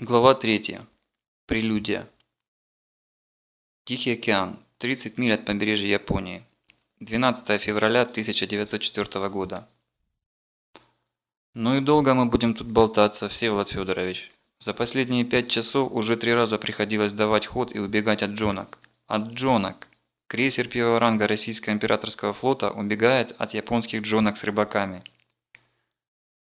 Глава 3. Прелюдия. Тихий океан. 30 миль от побережья Японии. 12 февраля 1904 года. Ну и долго мы будем тут болтаться, Всеволод Федорович. За последние пять часов уже три раза приходилось давать ход и убегать от джонок. От джонок. Крейсер первого ранга российского императорского флота убегает от японских джонок с рыбаками.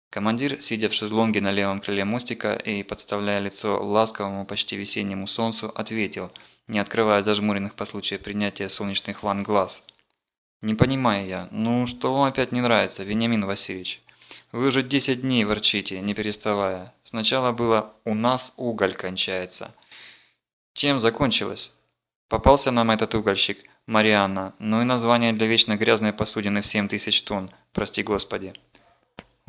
Командир, сидя в шезлонге на левом крыле мостика и подставляя лицо ласковому почти весеннему солнцу, ответил, не открывая зажмуренных по случаю принятия солнечных ванн глаз. «Не понимаю я, ну что вам опять не нравится, Вениамин Васильевич? Вы уже 10 дней ворчите, не переставая. Сначала было «у нас уголь кончается». Чем закончилось? Попался нам этот угольщик, Марианна, ну и название для вечно грязной посудины в 7 тысяч тонн, прости господи.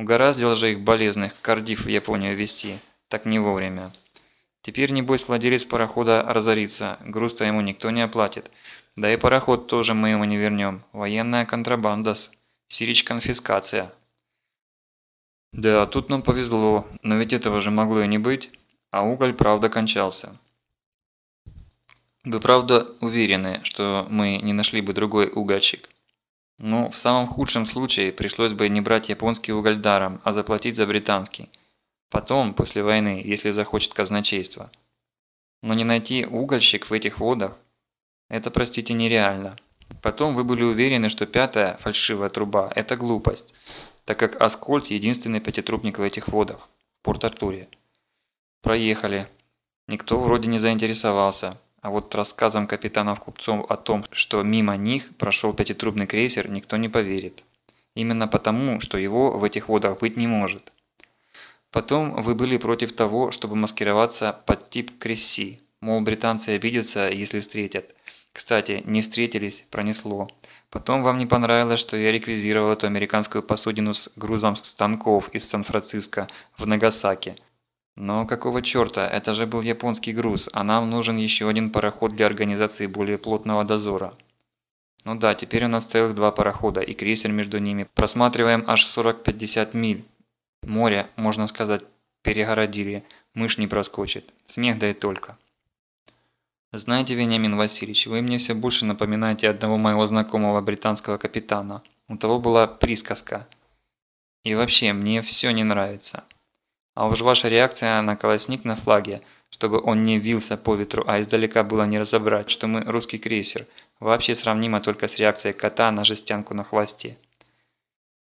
Угораздило же их болезных Кардив в Японию везти, так не вовремя. Теперь, небось, владелец парохода разорится, груз-то ему никто не оплатит. Да и пароход тоже мы ему не вернем. Военная контрабанда-с. Сирич конфискация. Да, тут нам повезло, но ведь этого же могло и не быть. А уголь правда кончался. Вы правда уверены, что мы не нашли бы другой угольщик? Ну, в самом худшем случае пришлось бы не брать японский уголь даром, а заплатить за британский. Потом, после войны, если захочет казначейство. Но не найти угольщик в этих водах – это, простите, нереально. Потом вы были уверены, что пятая фальшивая труба – это глупость, так как Аскольд – единственный пятитрубник в этих водах, в Порт-Артуре. Проехали. Никто вроде не заинтересовался. А вот рассказам капитанов-купцов о том, что мимо них прошел пятитрубный крейсер, никто не поверит. Именно потому, что его в этих водах быть не может. Потом вы были против того, чтобы маскироваться под тип Кресси. Мол, британцы обидятся, если встретят. Кстати, не встретились, пронесло. Потом вам не понравилось, что я реквизировал эту американскую посудину с грузом станков из Сан-Франциско в Нагасаки. Но какого черта, это же был японский груз, а нам нужен еще один пароход для организации более плотного дозора. Ну да, теперь у нас целых два парохода и крейсер между ними. Просматриваем аж 40-50 миль. Море, можно сказать, перегородили. Мышь не проскочит. Смех да и только. Знаете, Вениамин Васильевич, вы мне все больше напоминаете одного моего знакомого британского капитана. У того была присказка. И вообще, мне все не нравится. А уж ваша реакция на колосник на флаге, чтобы он не вился по ветру, а издалека было не разобрать, что мы русский крейсер, вообще сравнимо только с реакцией кота на жестянку на хвосте.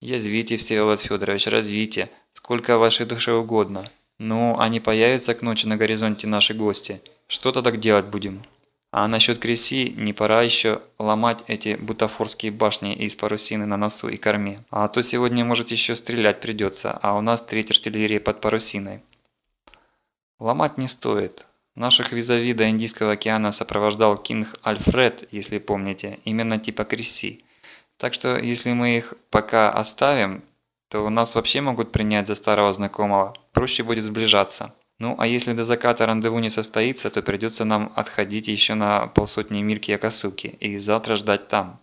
Язвите, Всеволод Федорович, развите, сколько вашей душе угодно. Ну, а не появятся к ночи на горизонте наши гости, что тогда делать будем? А насчет Креси, не пора еще ломать эти бутафорские башни из парусины на носу и корме. А то сегодня, может, еще стрелять придется, а у нас треть артиллерии под парусиной. Ломать не стоит. Наших визави до Индийского океана сопровождал Кинг Альфред, если помните, именно типа Креси. Так что, если мы их пока оставим, то нас вообще могут принять за старого знакомого. Проще будет сближаться. Ну, а если до заката рандеву не состоится, то придется нам отходить еще на полсотни миль к Якосуки и завтра ждать там.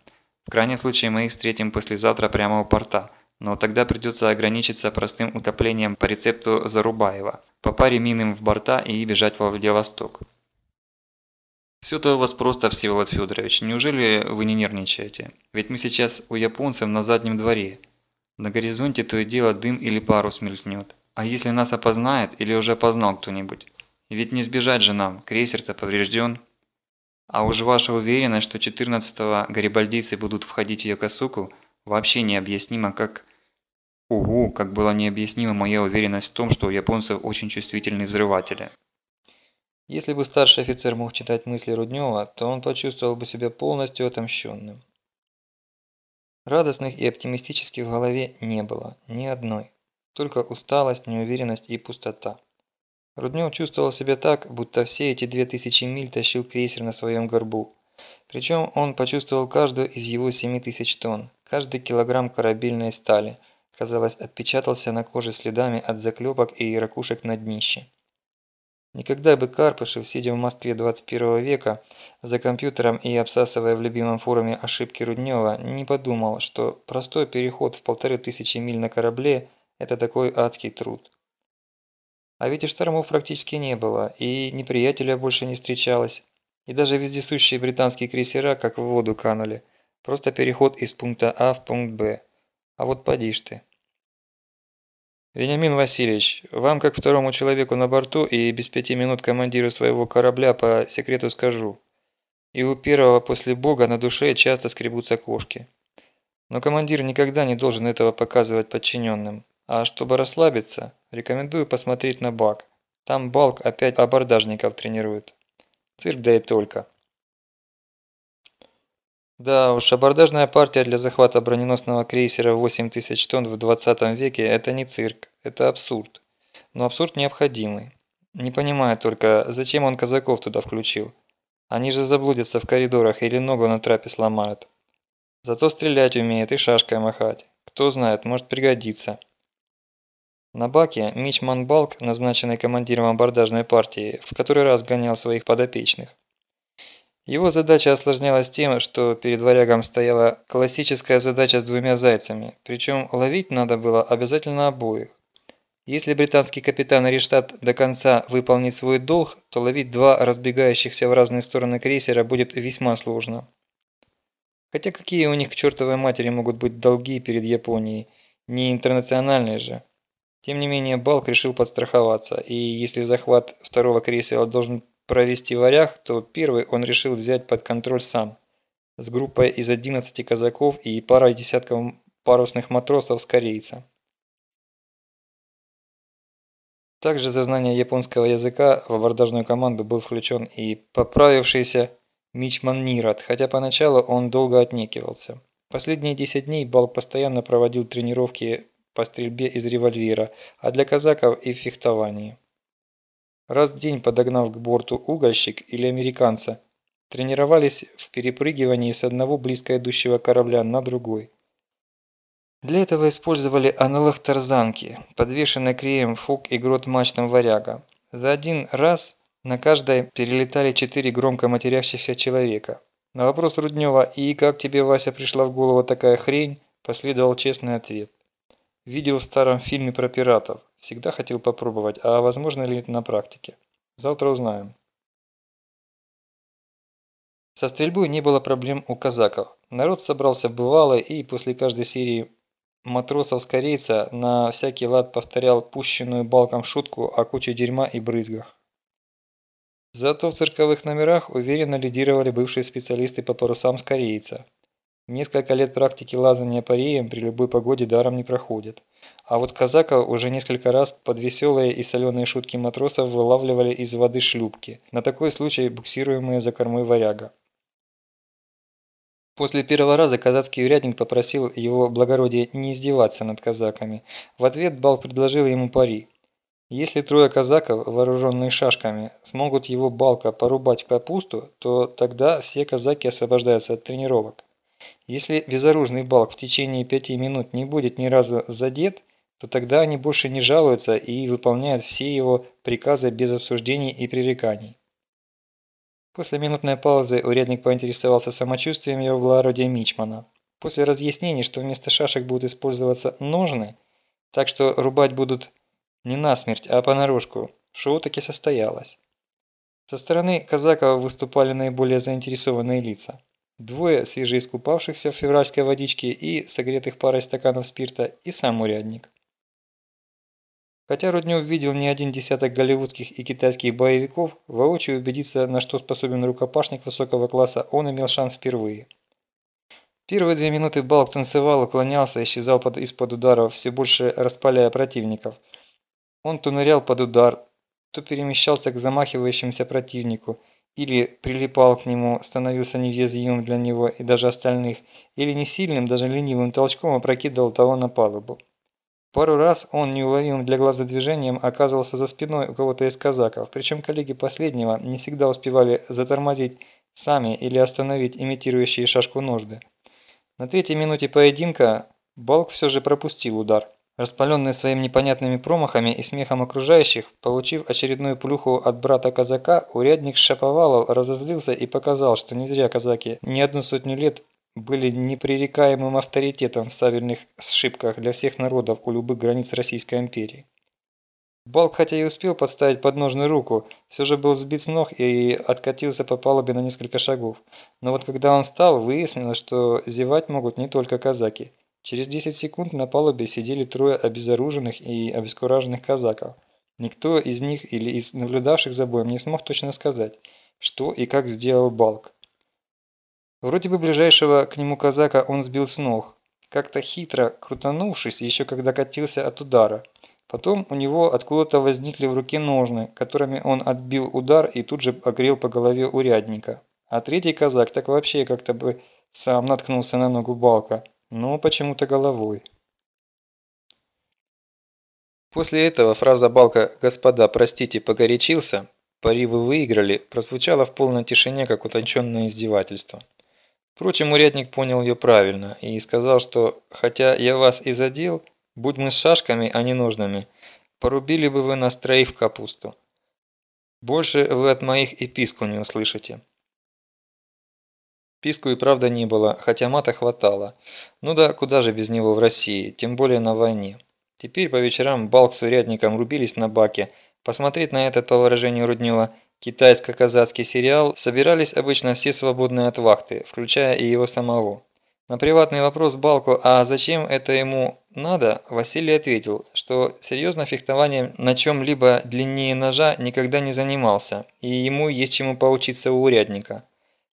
В крайнем случае мы их встретим послезавтра прямо у порта, но тогда придется ограничиться простым утоплением по рецепту Зарубаева, по паре минным в борта и бежать во Владивосток. Все-то у вас просто, Всеволод Федорович, неужели вы не нервничаете? Ведь мы сейчас у японцев на заднем дворе. На горизонте то и дело дым или парус мелькнет. А если нас опознает или уже опознал кто-нибудь? Ведь не сбежать же нам, крейсер-то поврежден. А уж ваша уверенность, что 14-го гарибальдийцы будут входить в Йокосуку, вообще необъяснимо, как... Угу, как была необъяснима моя уверенность в том, что у японцев очень чувствительные взрыватели. Если бы старший офицер мог читать мысли Руднева, то он почувствовал бы себя полностью отомщенным. Радостных и оптимистических в голове не было, ни одной. Только усталость, неуверенность и пустота. Руднев чувствовал себя так, будто все эти две тысячи миль тащил крейсер на своем горбу. Причем он почувствовал каждую из его семи тысяч тонн, каждый килограмм корабельной стали, казалось, отпечатался на коже следами от заклепок и ракушек на днище. Никогда бы Карпышев, сидя в Москве 21 века, за компьютером и обсасывая в любимом форуме ошибки Руднева, не подумал, что простой переход в полторы тысячи миль на корабле – это такой адский труд. А ведь и штормов практически не было, и неприятеля больше не встречалось, и даже вездесущие британские крейсера как в воду канули. Просто переход из пункта А в пункт Б. А вот поди ж ты. «Вениамин Васильевич, вам, как второму человеку на борту и без пяти минут командиру своего корабля, по секрету скажу. И у первого после Бога на душе часто скребутся кошки. Но командир никогда не должен этого показывать подчиненным. А чтобы расслабиться, рекомендую посмотреть на бак. Там Балк опять абордажников тренирует. Цирк да и только». Да уж, абордажная партия для захвата броненосного крейсера 8000 тонн в 20 веке – это не цирк, это абсурд. Но абсурд необходимый. Не понимаю только, зачем он казаков туда включил. Они же заблудятся в коридорах или ногу на трапе сломают. Зато стрелять умеет и шашкой махать. Кто знает, может пригодиться. На баке Мичман Балк, назначенный командиром абордажной партии, в который раз гонял своих подопечных. Его задача осложнялась тем, что перед варягом стояла классическая задача с двумя зайцами, причем ловить надо было обязательно обоих. Если британский капитан Риштадт до конца выполнит свой долг, то ловить два разбегающихся в разные стороны крейсера будет весьма сложно. Хотя какие у них к чертовой матери могут быть долги перед Японией, не интернациональные же. Тем не менее Балк решил подстраховаться, и если захват второго крейсера должен провести варяг, то первый он решил взять под контроль сам, с группой из 11 казаков и парой десятков парусных матросов с корейца. Также за знание японского языка в абордажную команду был включен и поправившийся Мичман Нират, хотя поначалу он долго отнекивался. Последние 10 дней Балк постоянно проводил тренировки по стрельбе из револьвера, а для казаков и в фехтовании раз в день подогнав к борту угольщик или американца, тренировались в перепрыгивании с одного близко идущего корабля на другой. Для этого использовали аналог тарзанки, подвешенной креем фук и грот мачтам варяга. За один раз на каждой перелетали четыре громко матерящихся человека. На вопрос Руднева «И как тебе, Вася, пришла в голову такая хрень?» последовал честный ответ. Видел в старом фильме про пиратов. Всегда хотел попробовать, а возможно ли это на практике? Завтра узнаем. Со стрельбой не было проблем у казаков. Народ собрался бывало и после каждой серии матросов с корейца на всякий лад повторял пущенную балком шутку о куче дерьма и брызгах. Зато в цирковых номерах уверенно лидировали бывшие специалисты по парусам с корейца. Несколько лет практики лазания по реям при любой погоде даром не проходит. А вот казаков уже несколько раз под веселые и соленые шутки матросов вылавливали из воды шлюпки, на такой случай буксируемые за кормой варяга. После первого раза казацкий урядник попросил его благородие не издеваться над казаками. В ответ Бал предложил ему пари. Если трое казаков, вооруженные шашками, смогут его балка порубать в капусту, то тогда все казаки освобождаются от тренировок. Если безоружный балк в течение пяти минут не будет ни разу задет, то тогда они больше не жалуются и выполняют все его приказы без обсуждений и пререканий. После минутной паузы урядник поинтересовался самочувствием его благородия Мичмана. После разъяснений, что вместо шашек будут использоваться ножны, так что рубать будут не насмерть, а понарошку, шоу таки состоялось. Со стороны казаков выступали наиболее заинтересованные лица. Двое свежеискупавшихся в февральской водичке и согретых парой стаканов спирта и сам урядник. Хотя Руднев видел не один десяток голливудских и китайских боевиков, воочию убедиться, на что способен рукопашник высокого класса, он имел шанс впервые. Первые две минуты Балк танцевал, уклонялся, исчезал под, из-под ударов, все больше распаляя противников. Он то нырял под удар, то перемещался к замахивающемуся противнику, или прилипал к нему, становился невъязвимым для него и даже остальных, или не сильным, даже ленивым толчком опрокидывал того на палубу. Пару раз он неуловимым для глаза движением оказывался за спиной у кого-то из казаков, причем коллеги последнего не всегда успевали затормозить сами или остановить имитирующие шашку ножды. На третьей минуте поединка Балк все же пропустил удар. Распаленный своими непонятными промахами и смехом окружающих, получив очередную плюху от брата казака, урядник Шаповалов разозлился и показал, что не зря казаки не одну сотню лет были непререкаемым авторитетом в сабельных сшибках для всех народов у любых границ Российской империи. Балк хотя и успел подставить подножную руку, все же был сбит с ног и откатился по палубе на несколько шагов. Но вот когда он встал, выяснилось, что зевать могут не только казаки. Через 10 секунд на палубе сидели трое обезоруженных и обескураженных казаков. Никто из них или из наблюдавших за боем не смог точно сказать, что и как сделал Балк. Вроде бы ближайшего к нему казака он сбил с ног, как-то хитро крутанувшись, еще когда катился от удара. Потом у него откуда-то возникли в руке ножны, которыми он отбил удар и тут же огрел по голове урядника. А третий казак так вообще как-то бы сам наткнулся на ногу Балка, но почему-то головой. После этого фраза Балка «Господа, простите, погорячился», «Пари вы выиграли» прозвучала в полной тишине, как утонченное издевательство. Впрочем, урядник понял ее правильно и сказал, что «хотя я вас и задел, Будь мы с шашками, а не ножными, порубили бы вы нас троих в капусту. Больше вы от моих и писку не услышите. Писку и правда не было, хотя мата хватало. Ну да, куда же без него в России, тем более на войне. Теперь по вечерам Балк с урядником рубились на баке. Посмотреть на этот, по выражению Руднева, китайско-казацкий сериал собирались обычно все свободные от вахты, включая и его самого. На приватный вопрос Балку, а зачем это ему надо, Василий ответил, что серьезно фехтованием на чем-либо длиннее ножа никогда не занимался, и ему есть чему поучиться у урядника.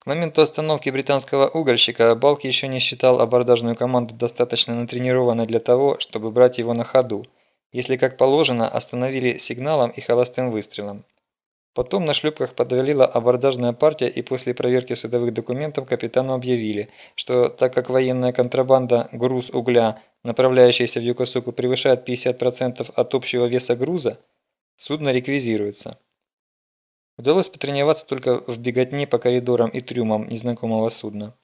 К моменту остановки британского угольщика Балк еще не считал абордажную команду достаточно натренированной для того, чтобы брать его на ходу, если как положено остановили сигналом и холостым выстрелом. Потом на шлюпках подвалила абордажная партия и после проверки судовых документов капитану объявили, что так как военная контрабанда груз угля, направляющийся в Юкосуку, превышает 50% от общего веса груза, судно реквизируется. Удалось потренироваться только в беготне по коридорам и трюмам незнакомого судна.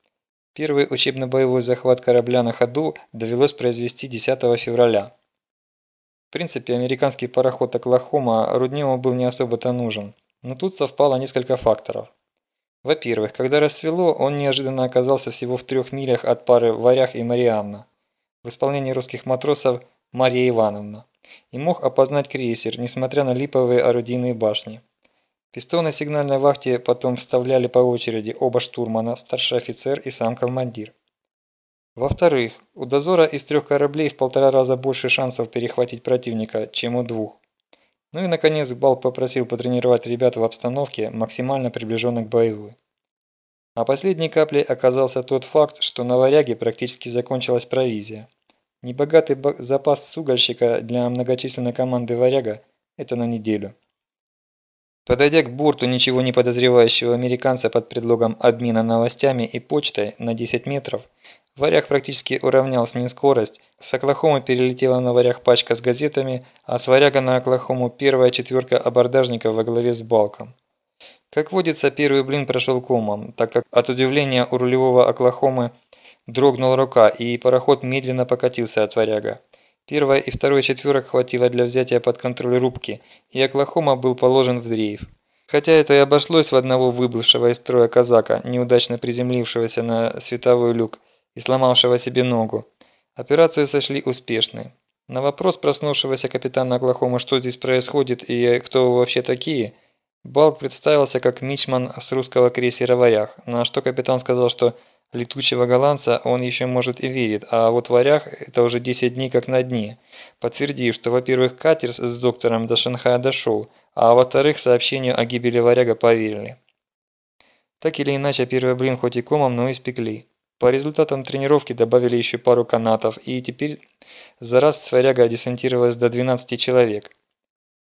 Первый учебно-боевой захват корабля на ходу довелось произвести 10 февраля. В принципе, американский пароход «Оклахома» Рудневу был не особо-то нужен, но тут совпало несколько факторов. Во-первых, когда рассвело, он неожиданно оказался всего в трех милях от пары «Варях» и «Марианна» в исполнении русских матросов Марья Ивановна и мог опознать крейсер, несмотря на липовые орудийные башни. Пистоны сигнальной вахте потом вставляли по очереди оба штурмана, старший офицер и сам командир. Во-вторых, у дозора из трех кораблей в полтора раза больше шансов перехватить противника, чем у двух. Ну и наконец Балк попросил потренировать ребят в обстановке, максимально приближенной к боевой. А последней каплей оказался тот факт, что на варяге практически закончилась провизия. Небогатый запас сугольщика для многочисленной команды варяга – это на неделю. Подойдя к борту ничего не подозревающего американца под предлогом обмена новостями и почтой на 10 метров, Варяг практически уравнял с ним скорость. С Оклахомы перелетела на Варяг пачка с газетами, а с Варяга на Оклахому первая четверка абордажников во главе с Балком. Как водится, первый блин прошел комом, так как от удивления у рулевого Оклахомы дрогнула рука, и пароход медленно покатился от Варяга. Первой и второй четверок хватило для взятия под контроль рубки, и Оклахома был положен в дрейф. Хотя это и обошлось в одного выбывшего из строя казака, неудачно приземлившегося на световой люк, и сломавшего себе ногу. Операцию сошли успешной. На вопрос проснувшегося капитана Оклахомы, что здесь происходит и кто вы вообще такие, Балк представился как мичман с русского крейсера «Варяг», на что капитан сказал, что летучего голландца он еще может и верит, а вот «Варяг» это уже 10 дней как на дне, подтвердив, что, во-первых, катер с доктором до Шанхая дошел, а во-вторых, сообщению о гибели «Варяга» поверили. Так или иначе, первый блин хоть и комом, но испекли. По результатам тренировки добавили еще пару канатов, и теперь за раз сваряга десантировалась до 12 человек.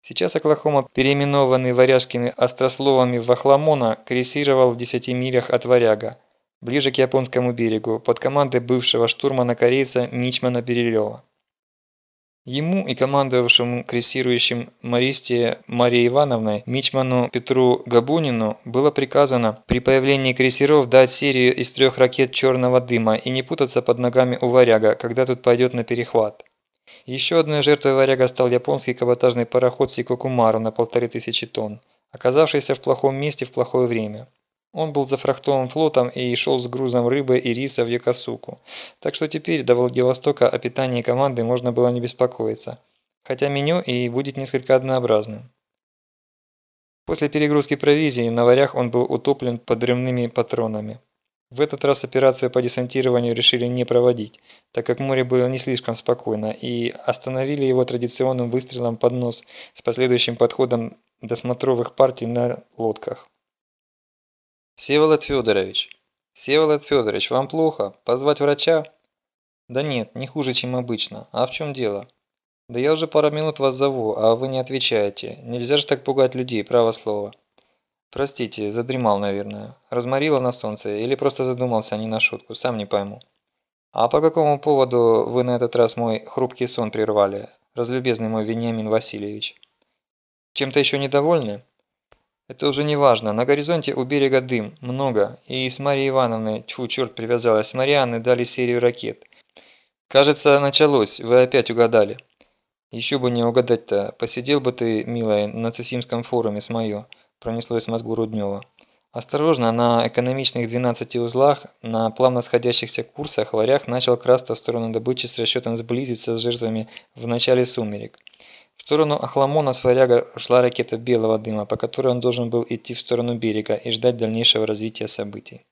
Сейчас Оклахома, переименованный варяжскими острословами в Охламона, крейсировал в 10 милях от Варяга, ближе к японскому берегу, под командой бывшего штурмана-корейца Мичмана Перелева. Ему и командовавшему крейсирующим Мористе Марии Ивановной Мичману Петру Габунину было приказано при появлении крейсеров дать серию из трех ракет черного дыма и не путаться под ногами у варяга, когда тут пойдет на перехват. Еще одной жертвой варяга стал японский каботажный пароход Сикокумару на полторы тысячи тонн, оказавшийся в плохом месте в плохое время. Он был зафрахтован флотом и шел с грузом рыбы и риса в Якосуку. Так что теперь до Владивостока о питании команды можно было не беспокоиться. хотя меню и будет несколько однообразным. После перегрузки провизии на варях он был утоплен подрывными патронами. В этот раз операцию по десантированию решили не проводить, так как море было не слишком спокойно, и остановили его традиционным выстрелом под нос с последующим подходом досмотровых партий на лодках. «Всеволод Федорович! Всеволод Федорович, вам плохо? Позвать врача?» «Да нет, не хуже, чем обычно. А в чем дело?» «Да я уже пару минут вас зову, а вы не отвечаете. Нельзя же так пугать людей, право слово». «Простите, задремал, наверное. Разморило на солнце или просто задумался не на шутку, сам не пойму». «А по какому поводу вы на этот раз мой хрупкий сон прервали, разлюбезный мой Вениамин Васильевич?» «Чем-то еще недовольны?» «Это уже не важно. На горизонте у берега дым. Много. И с Марией Ивановной, тьфу, черт привязалась, с Марианной дали серию ракет. Кажется, началось. Вы опять угадали». «Еще бы не угадать-то. Посидел бы ты, милая, на Цусимском форуме с моё», – пронеслось в мозгу Руднева. Осторожно, на экономичных 12 узлах, на плавно сходящихся курсах варяг начал красться в сторону добычи с расчетом сблизиться с жертвами в начале сумерек. В сторону Ахламона с варяга шла ракета белого дыма, по которой он должен был идти в сторону берега и ждать дальнейшего развития событий.